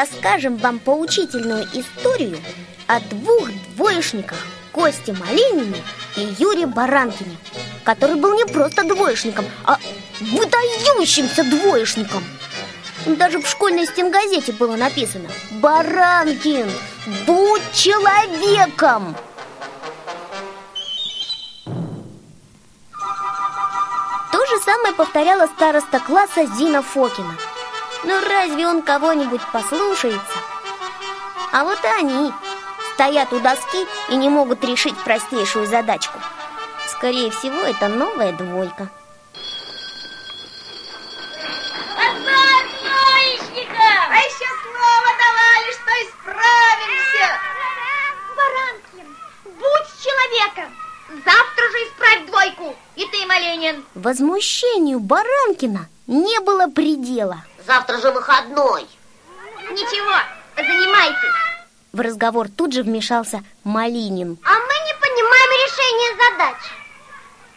расскажем вам поучительную историю о двух двоечниках Косте Малинине и Юре Баранкине Который был не просто двоечником, а выдающимся двоечником Даже в школьной стенгазете было написано Баранкин, будь человеком! То же самое повторяла староста класса Зина Фокина Но разве он кого-нибудь послушается? А вот они стоят у доски и не могут решить простейшую задачку Скорее всего, это новая двойка Отбор троечника! А еще слово давали, что исправимся Баранкин, будь человеком! Завтра же исправь двойку! И ты, Маленин! Возмущению Баранкина не было предела Завтра же выходной. Ничего, занимайтесь. В разговор тут же вмешался Малинин. А мы не понимаем решение задачи.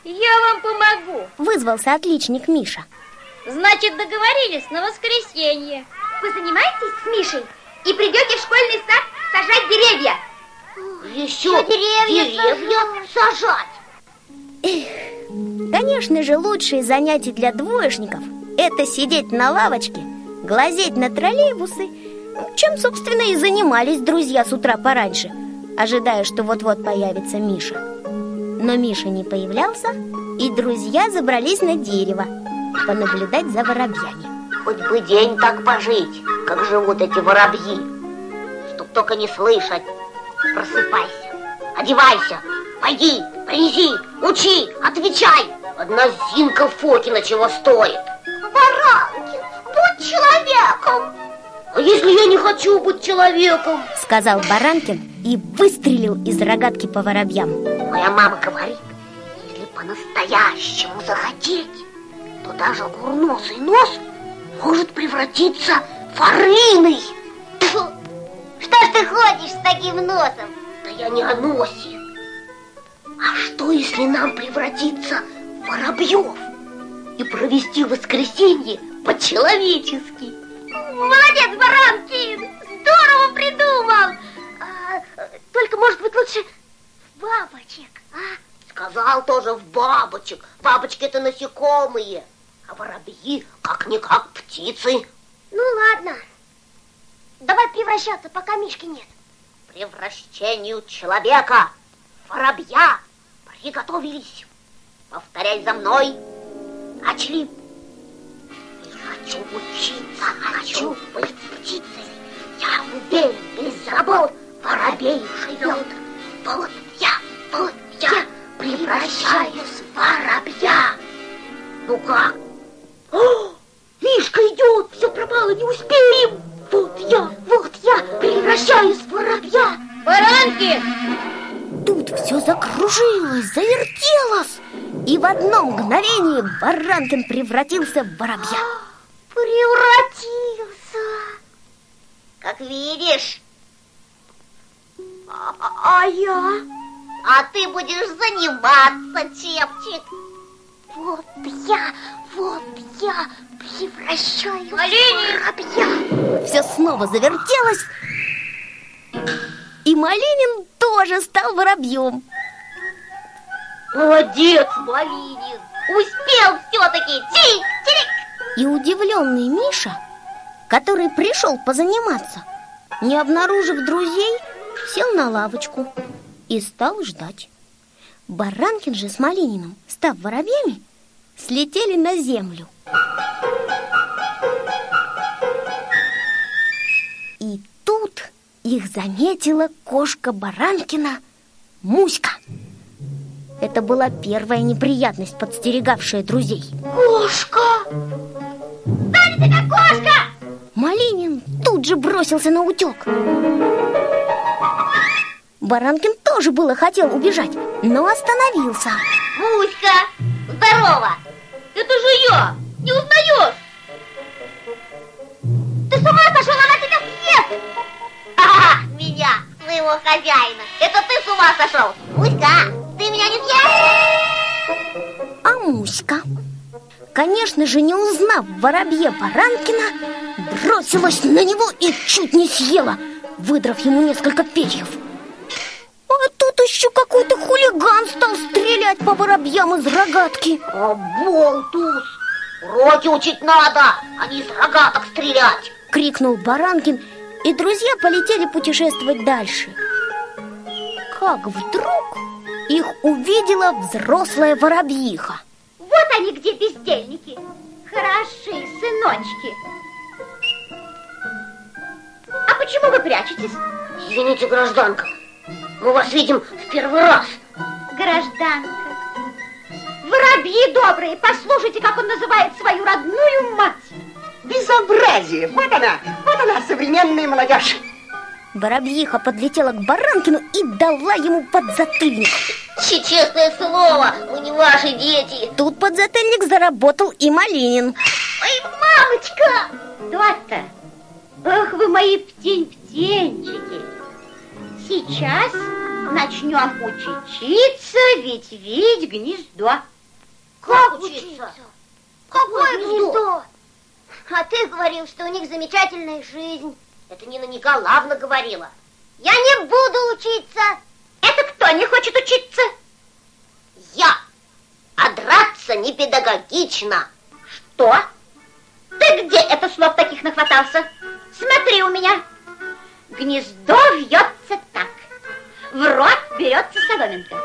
Я вам помогу. Вызвался отличник Миша. Значит, договорились на воскресенье. Вы занимаетесь с Мишей и придете в школьный сад сажать деревья? Еще деревья деревья сажать. Конечно же, лучшие занятия для двоечников Это сидеть на лавочке, глазеть на троллейбусы Чем, собственно, и занимались друзья с утра пораньше Ожидая, что вот-вот появится Миша Но Миша не появлялся И друзья забрались на дерево Понаблюдать за воробьями Хоть бы день так пожить, как живут эти воробьи. Чтоб только не слышать. Просыпайся, одевайся, пойди, принеси, учи, отвечай. Одна Зинка Фокина чего стоит. Баранкин, будь человеком А если я не хочу быть человеком? Сказал Баранкин и выстрелил из рогатки по воробьям Моя мама говорит, если по-настоящему захотеть, то даже курносый нос может превратиться в. Тьфу, Что ж ты ходишь с таким носом? Да я не о носе. А что, если нам превратиться в воробьев и провести воскресенье по-человечески? Молодец, Баранкин! Здорово придумал! А, только, может быть, лучше бабочек, а? Сказал тоже в бабочек. Бабочки это насекомые, а воробьи как-никак птицы. Ну, ладно. Давай превращаться, пока Мишки нет. Превращению человека в воробья приготовились. Повторяй за мной. Начали. Хочу учиться, хочу быть птицей. Я уверен, без забот воробей живет. Вот я, вот я превращаюсь в воробья. Ну как? О, Мишка идет, все пропало, не успеем. Вот я, вот я превращаюсь в воробья. Баранкин! Тут все закружилось, завертелось И в одно мгновение Баранкин превратился в воробья Превратился. Как видишь, А, а я? а ты будешь заниматься, Чепчик. Вот я, вот я превращаюсь Малинин! в воробья. Все снова завертелось И Малинин тоже стал воробьем Молодец, Малинин. Успел все-таки. Чирик, И удивленный Миша, который пришел позаниматься Не обнаружив друзей, сел на лавочку и стал ждать Баранкин же с Малининым, став воробьями, слетели на землю И тут их заметила кошка Баранкина Муська Это была первая неприятность, подстерегавшая друзей Кошка! Сзади тебя кошка! Малинин тут же бросился на утек Баранкин тоже было хотел убежать, но остановился Муська, здорово. Это же я. Не узнаешь? Ты с ума сошел, она тебя съест! Ага, меня, своего хозяина. Это ты с ума сошел. Муська, ты меня не съешь? А Муська, конечно же, не узнав воробье Баранкина, бросилась на него и чуть не съела, выдрав ему несколько перьев. А тут еще какой-то хулиган стал стрелять по воробьям из рогатки. О, болтус! Уроки учить надо, а не из рогаток стрелять. Крикнул Баранкин, и друзья полетели путешествовать дальше. Как вдруг их увидела взрослая воробьиха. Вот они где, бездельники. Хороши, сыночки. А почему вы прячетесь? Извините, гражданка, мы вас видим в первый раз. Гражданка. Воробьи добрые, послушайте, как он называет свою родную мать. Безобразие! Вот она, вот она, современная молодежь. Воробьиха подлетела к Баранкину и дала ему подзатыльник. Честное слово, мы не ваши дети. Тут подзатыльник заработал и Малинин. Ой, мамочка! То-то. Ох, вы мои птень-птенчики. Сейчас начнем учиться ветвить гнездо. Как учиться? Какое гнездо? А ты говорил, что у них замечательная жизнь. Это Нина Николаевна говорила. Я не буду учиться. Это кто не хочет учиться? Я. А драться не педагогично. Что? Ты где это слов таких нахватался? Смотри у меня. Гнездо вьется так. В рот берется соломинка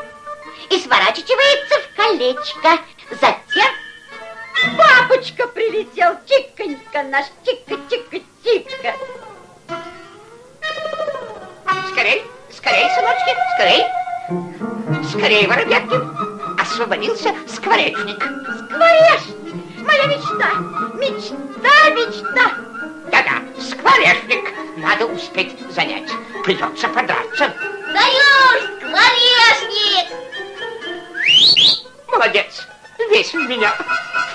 и сворачивается в колечко. Затем папочка прилетел, чиконька наш, чика-чика-чика. Скорей, скорей, сыночки, скорей. Скорей, воробятки. Освободился скворечник. Скворечник, моя мечта, мечта, мечта. Да-да, скворечник. Надо успеть занять. Придется подраться. Даешь, скворечник! Молодец, весь в меня.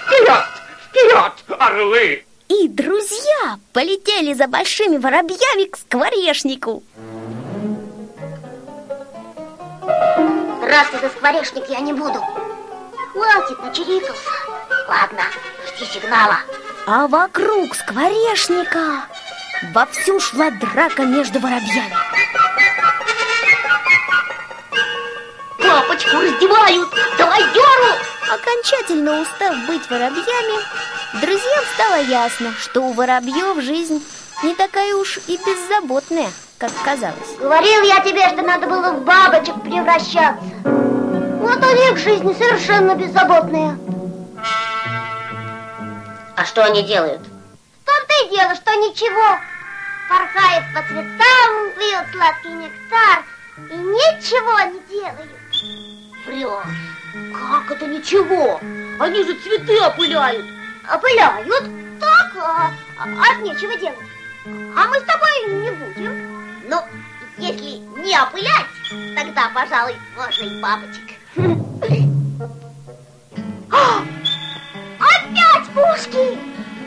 Вперед, вперед, орлы! И друзья полетели за большими воробьями к скворечнику. Драться за скворечник я не буду. Хватит, начерикался. Ладно, жди сигнала. А вокруг скворечника вовсю шла драка между воробьями. Папочку раздевают! Давай деру! Окончательно устав быть воробьями, друзьям стало ясно, что у воробьев жизнь не такая уж и беззаботная, как казалось. Говорил я тебе, что надо было в бабочек превращаться. Вот у них жизнь совершенно беззаботная. А что они делают? В том-то и дело, что ничего. Порхают по цветам, пьют сладкий нектар и ничего не делают. Врешь. Как это ничего? Они же цветы опыляют. Опыляют? Так, а, а от нечего делать. А мы с тобой не будем. Ну, если не опылять, тогда, пожалуй, можно и бабочек. Опять пушки!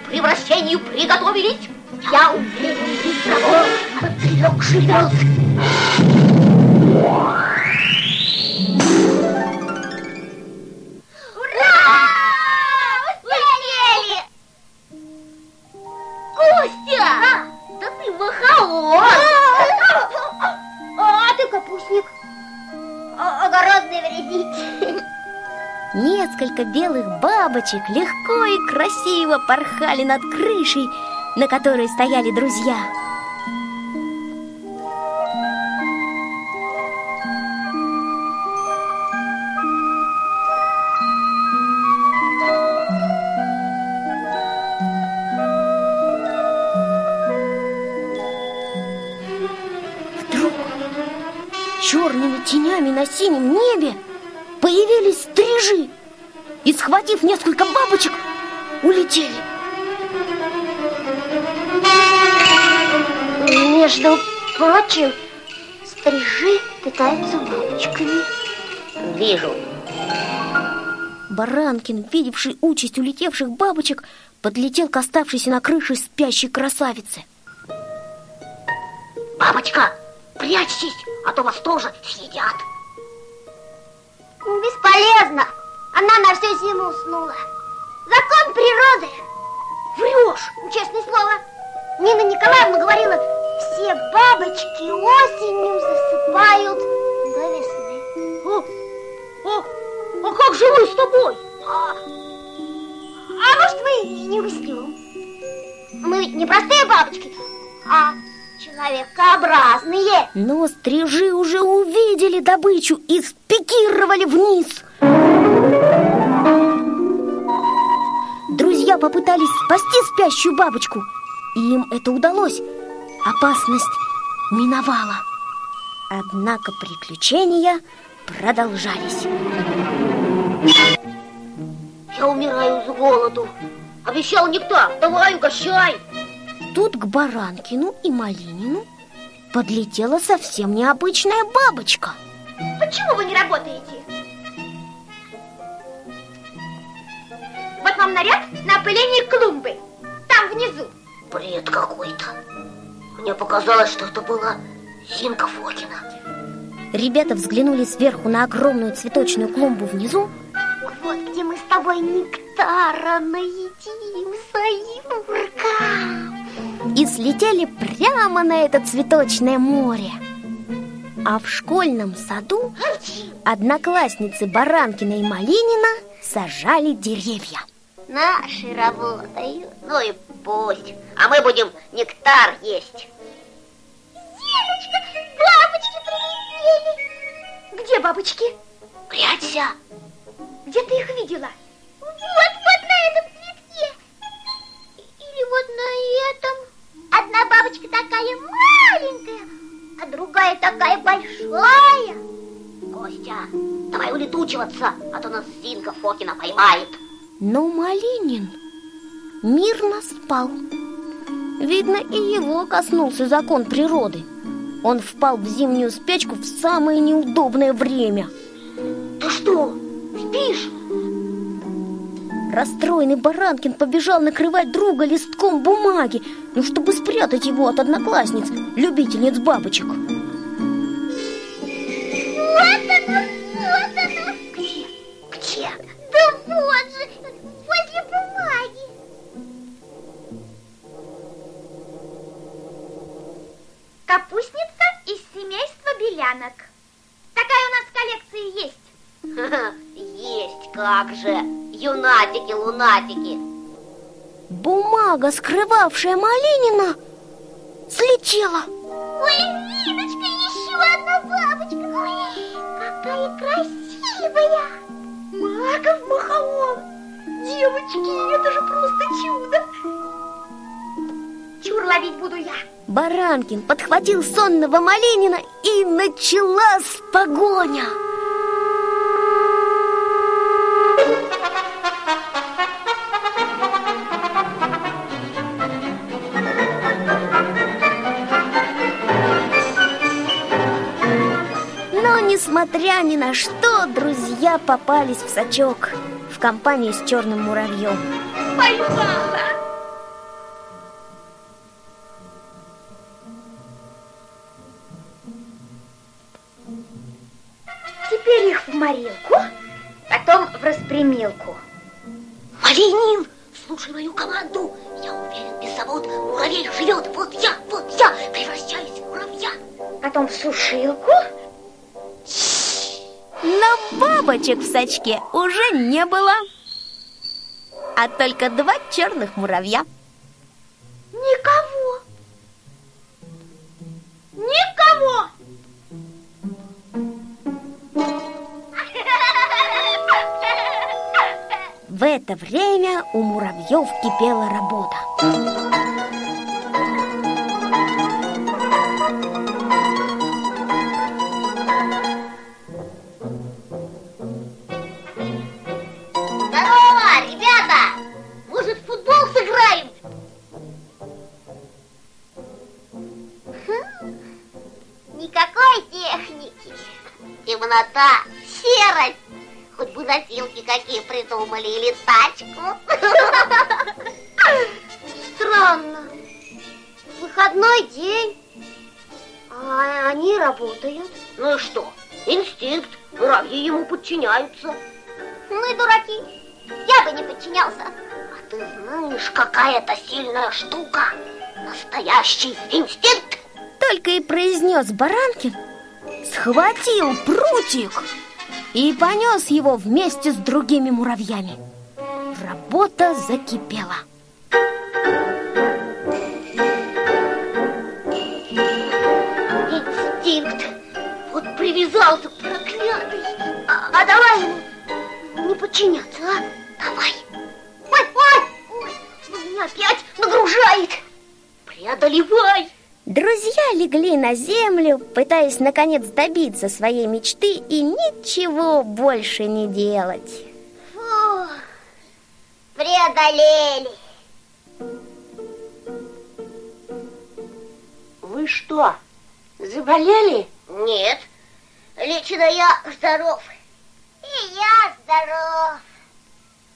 К превращению приготовились. Я уверен, без того мотылек живет. Несколько белых бабочек легко и красиво порхали над крышей, на которой стояли друзья. Вдруг черными тенями на синем небе появились стрижи и, схватив несколько бабочек, улетели. Между прочим, стрижи питаются бабочками. Вижу. Баранкин, видевший участь улетевших бабочек, подлетел к оставшейся на крыше спящей красавице. Бабочка, прячьтесь, а то вас тоже съедят. Бесполезно. Она на всю зиму уснула. Закон природы. Но стрижи уже увидели добычу и спикировали вниз. Друзья попытались спасти спящую бабочку, и им это удалось. Опасность миновала. Однако приключения продолжались. Я умираю с голоду. Обещал нектар, давай угощай. Тут к Баранкину и Малинину подлетела совсем необычная бабочка. Почему вы не работаете? Вот вам наряд на опыление клумбы. Там внизу. Бред какой-то. Мне показалось, что это была Зинка Фокина. Ребята взглянули сверху на огромную цветочную клумбу внизу. Вот где мы с тобой нектара наедим, Саюрка. И слетели прямо на это цветочное море. А в школьном саду одноклассницы Баранкина и Малинина сажали деревья. Наши работают. Ну и пусть. А мы будем нектар есть. Зиночка, бабочки прилетели. Где бабочки? Прячься. Где ты их видела? Вот, вот на этом цветке. Или вот на этом. Одна бабочка такая маленькая, а другая такая большая. Костя, давай улетучиваться, а то нас Зинка Фокина поймает. Но Малинин мирно спал. Видно, и его коснулся закон природы. Он впал в зимнюю спячку в самое неудобное время. Ты что, спишь? Расстроенный Баранкин побежал накрывать друга листком бумаги, ну, чтобы спрятать его от одноклассниц, любительниц бабочек. Вот оно, вот оно. Где? Где? Да вот же, возле бумаги. Капустница из семейства белянок. Такая у нас в коллекции есть. Есть, как же. Юнатики-лунатики. Бумага, скрывавшая Малинина, слетела. Ой, Ниночка, еще одна бабочка. Ой, какая красивая. Магов маховом. Девочки, это же просто чудо. Чур ловить буду я. Баранкин подхватил сонного Малинина и началась погоня. Несмотря ни на что, друзья попались в сачок в компании с черным муравьем. Поймала. Теперь их в морилку, потом в распрямилку. Малинин, слушай мою команду. Я уверен, забот муравей живет. Вот я, вот я превращаюсь в муравья. Потом в сушилку. Но бабочек в сачке уже не было А только два черных муравья Никого. Никого. В это время у муравьев кипела работа придумали или тачку. Странно. Выходной день, а они работают. Ну и что? Инстинкт. Муравьи ему подчиняются. Мы дураки. Я бы не подчинялся. А ты знаешь, какая это сильная штука? Настоящий инстинкт. Только и произнес Баранкин, схватил прутик и понес его вместе с другими муравьями. Работа закипела. Инстинкт. Вот привязался проклятый. А, а давай ему не подчиняться, а? Давай. Ой, ой, ой, меня опять нагружает. Преодолевай. Друзья легли на землю, пытаясь наконец добиться своей мечты и ничего больше не делать. Фу, преодолели. Вы что, заболели? Нет, лично я здоров. И я здоров.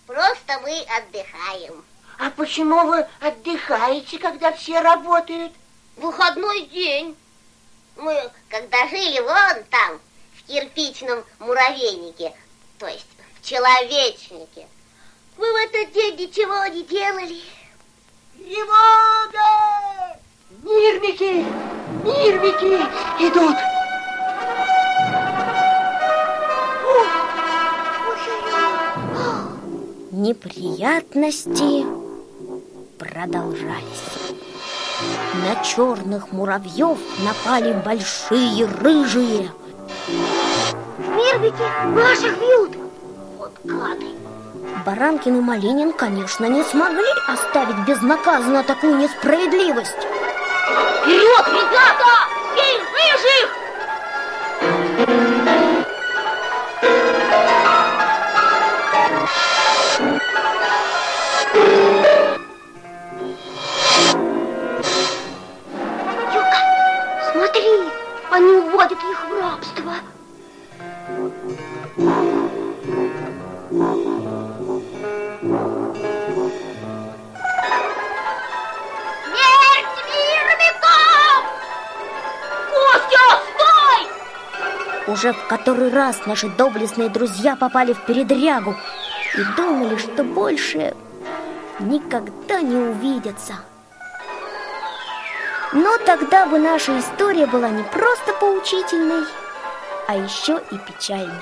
Просто мы отдыхаем. А почему вы отдыхаете, когда все работают? Выходной день. Мы, когда жили вон там, в кирпичном муравейнике, то есть в человечнике, мы в этот день ничего не делали. Тревога! Мирники! Мирники идут! Неприятности продолжались. На черных муравьев напали большие рыжие. Мирники наших бьют. Вот гады. Баранкин и Малинин, конечно, не смогли оставить безнаказанно такую несправедливость. Вперед, ребята! Который раз наши доблестные друзья попали в передрягу и думали, что больше никогда не увидятся. Но тогда бы наша история была не просто поучительной, а еще и печальной.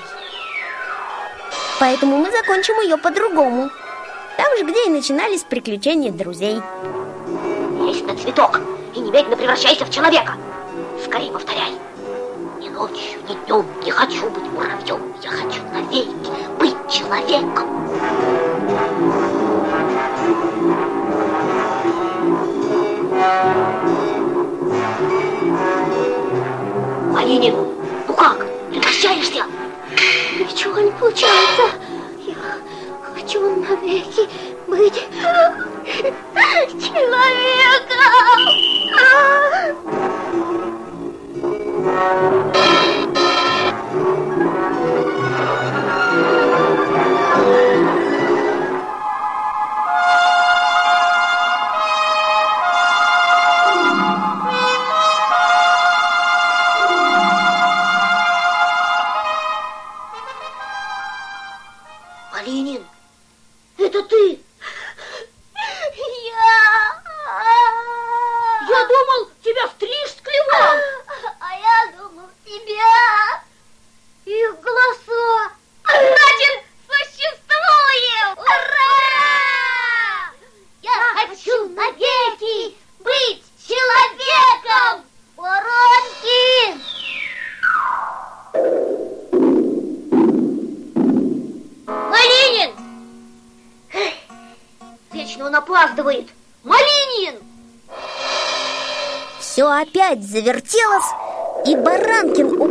Поэтому мы закончим ее по-другому. Там же, где и начинались приключения друзей. Лезь на цветок и немедленно превращайся в человека. Скорее повторяй. Ночью, ни днем не хочу быть муравьем. Я хочу навеки быть человеком. Малинин, ну как, превращаешься? Ничего не получается. Я хочу навеки быть человеком. Малинин,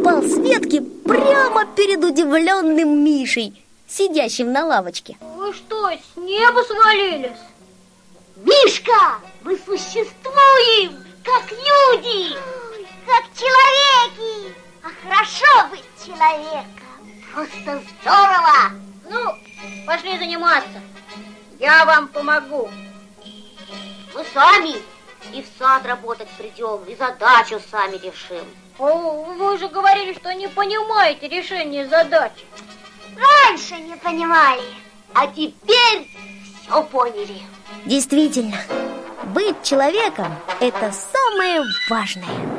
упал с ветки прямо перед удивленным Мишей, сидящим на лавочке. Вы что, с неба свалились? Мишка, мы существуем, как люди, как человеки. А хорошо быть человеком. Просто здорово. Ну, пошли заниматься. Я вам помогу. Мы сами и в сад работать придем, и задачу сами решим. О, вы же говорили, что не понимаете решение задачи. Раньше не понимали, а теперь все поняли. Действительно, Быть человеком – это самое важное.